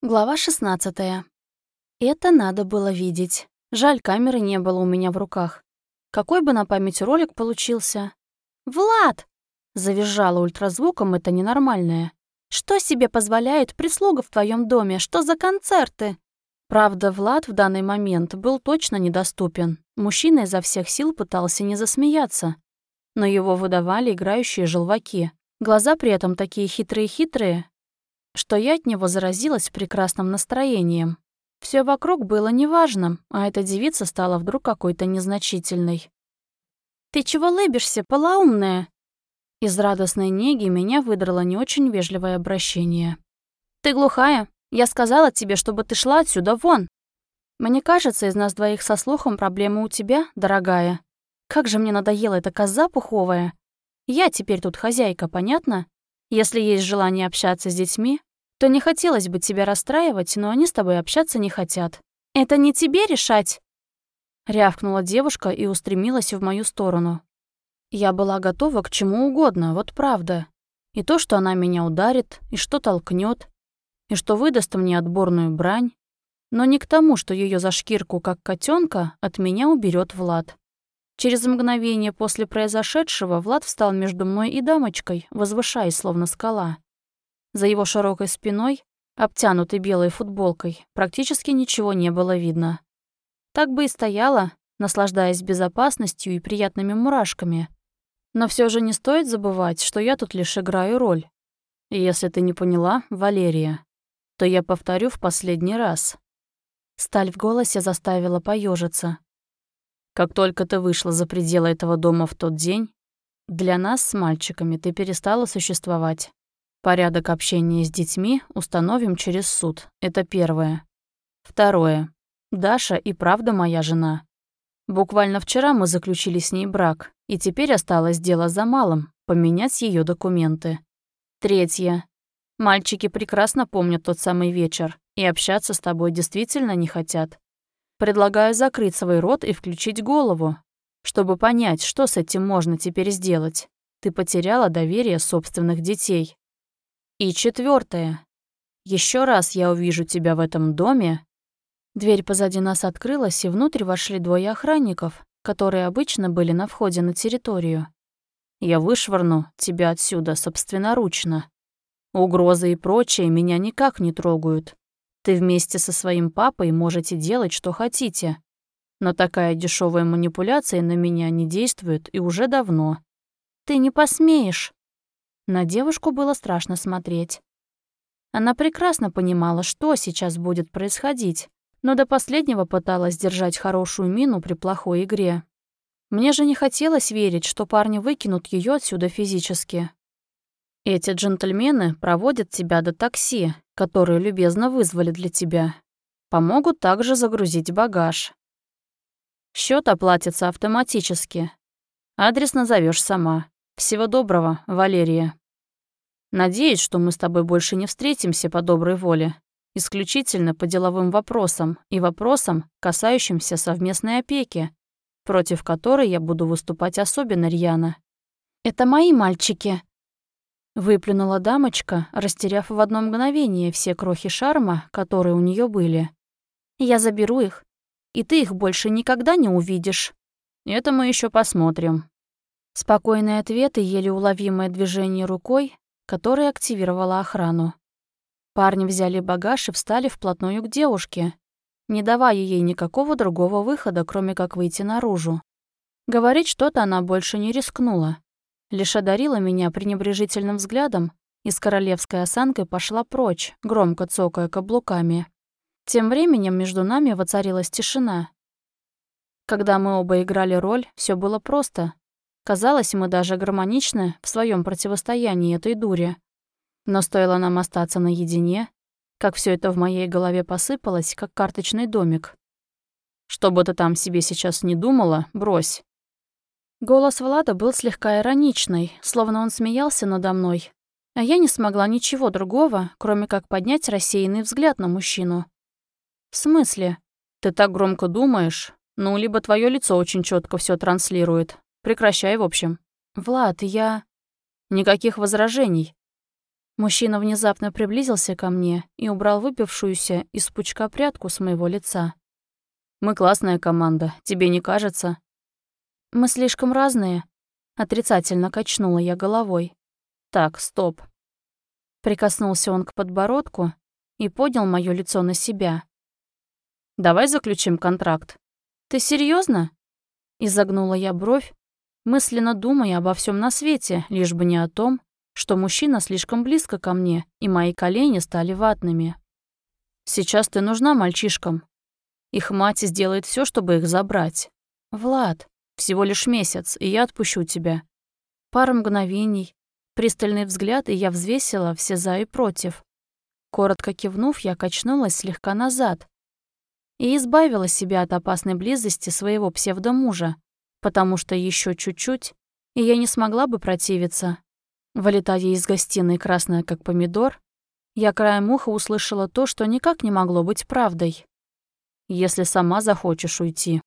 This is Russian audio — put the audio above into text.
Глава 16. Это надо было видеть. Жаль, камеры не было у меня в руках. Какой бы на память ролик получился. «Влад!» — завизжала ультразвуком это ненормальное. «Что себе позволяет прислуга в твоем доме? Что за концерты?» Правда, Влад в данный момент был точно недоступен. Мужчина изо всех сил пытался не засмеяться. Но его выдавали играющие желваки. Глаза при этом такие хитрые-хитрые, что я от него заразилась прекрасным настроением. Все вокруг было неважным, а эта девица стала вдруг какой-то незначительной. «Ты чего лыбишься, полоумная?» Из радостной неги меня выдрало не очень вежливое обращение. «Ты глухая? Я сказала тебе, чтобы ты шла отсюда вон!» «Мне кажется, из нас двоих со слухом проблема у тебя, дорогая. Как же мне надоела эта коза пуховая. Я теперь тут хозяйка, понятно? Если есть желание общаться с детьми, то не хотелось бы тебя расстраивать, но они с тобой общаться не хотят. Это не тебе решать!» Рявкнула девушка и устремилась в мою сторону. Я была готова к чему угодно, вот правда. И то, что она меня ударит, и что толкнет, и что выдаст мне отборную брань, но не к тому, что ее за шкирку, как котенка, от меня уберет Влад. Через мгновение после произошедшего Влад встал между мной и дамочкой, возвышаясь, словно скала. За его широкой спиной, обтянутой белой футболкой, практически ничего не было видно. Так бы и стояла, наслаждаясь безопасностью и приятными мурашками. Но все же не стоит забывать, что я тут лишь играю роль. И если ты не поняла, Валерия, то я повторю в последний раз. Сталь в голосе заставила поежиться. Как только ты вышла за пределы этого дома в тот день, для нас с мальчиками ты перестала существовать. Порядок общения с детьми установим через суд. Это первое. Второе. Даша и правда моя жена. Буквально вчера мы заключили с ней брак, и теперь осталось дело за малым — поменять ее документы. Третье. Мальчики прекрасно помнят тот самый вечер и общаться с тобой действительно не хотят. Предлагаю закрыть свой рот и включить голову, чтобы понять, что с этим можно теперь сделать. Ты потеряла доверие собственных детей. И четвертое. Еще раз я увижу тебя в этом доме. Дверь позади нас открылась, и внутрь вошли двое охранников, которые обычно были на входе на территорию. Я вышвырну тебя отсюда собственноручно. Угрозы и прочее меня никак не трогают. Ты вместе со своим папой можете делать, что хотите. Но такая дешевая манипуляция на меня не действует и уже давно. Ты не посмеешь. На девушку было страшно смотреть. Она прекрасно понимала, что сейчас будет происходить, но до последнего пыталась держать хорошую мину при плохой игре. Мне же не хотелось верить, что парни выкинут ее отсюда физически. Эти джентльмены проводят тебя до такси, которое любезно вызвали для тебя. Помогут также загрузить багаж. Счет оплатится автоматически. Адрес назовешь сама. Всего доброго, Валерия. Надеюсь, что мы с тобой больше не встретимся по доброй воле. Исключительно по деловым вопросам и вопросам, касающимся совместной опеки, против которой я буду выступать особенно рьяно. «Это мои мальчики», — выплюнула дамочка, растеряв в одно мгновение все крохи шарма, которые у нее были. «Я заберу их, и ты их больше никогда не увидишь». «Это мы еще посмотрим», Спокойный ответ и еле уловимое движение рукой, которое активировало охрану. Парни взяли багаж и встали вплотную к девушке, не давая ей никакого другого выхода, кроме как выйти наружу. Говорить что-то она больше не рискнула. Лишь одарила меня пренебрежительным взглядом и с королевской осанкой пошла прочь, громко цокая каблуками. Тем временем между нами воцарилась тишина. Когда мы оба играли роль, все было просто. Казалось, мы даже гармоничны в своем противостоянии этой дуре. Но стоило нам остаться наедине, как все это в моей голове посыпалось, как карточный домик. «Что бы ты там себе сейчас не думала, брось». Голос Влада был слегка ироничный, словно он смеялся надо мной, а я не смогла ничего другого, кроме как поднять рассеянный взгляд на мужчину. «В смысле? Ты так громко думаешь? Ну, либо твое лицо очень четко все транслирует, Прекращай, в общем. Влад, я... Никаких возражений. Мужчина внезапно приблизился ко мне и убрал выпившуюся из пучка прядку с моего лица. «Мы классная команда, тебе не кажется?» «Мы слишком разные», — отрицательно качнула я головой. «Так, стоп». Прикоснулся он к подбородку и поднял моё лицо на себя. «Давай заключим контракт». «Ты серьезно? Изогнула я бровь, мысленно думая обо всем на свете, лишь бы не о том, что мужчина слишком близко ко мне, и мои колени стали ватными. «Сейчас ты нужна мальчишкам. Их мать сделает все, чтобы их забрать. Влад, всего лишь месяц, и я отпущу тебя». Пара мгновений, пристальный взгляд, и я взвесила все «за» и «против». Коротко кивнув, я качнулась слегка назад и избавила себя от опасной близости своего псевдомужа, потому что еще чуть-чуть, и я не смогла бы противиться. Вылетая из гостиной красная как помидор, я краем уха услышала то, что никак не могло быть правдой. «Если сама захочешь уйти,